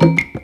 you